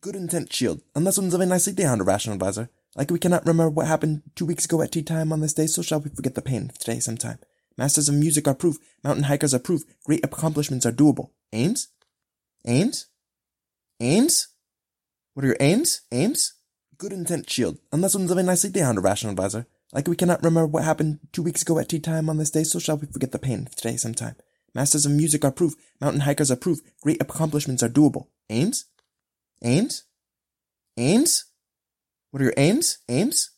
Good intent shield. Unless one's living nicely down, a rational advisor. Like we cannot remember what happened two weeks ago at tea time on this day, so shall we forget the pain of today sometime. Masters of music are proof. Mountain hikers are proof. Great accomplishments are doable. Aims? Aims? Aims? What are your aims? Aims? Good intent shield. Unless one's living nicely down, a rational advisor. Like we cannot remember what happened two weeks ago at tea time on this day, so shall we forget the pain of today sometime. Masters of music are proof. Mountain hikers are proof. Great accomplishments are doable. Aims? Aims? Aims? What are your aims? Aims?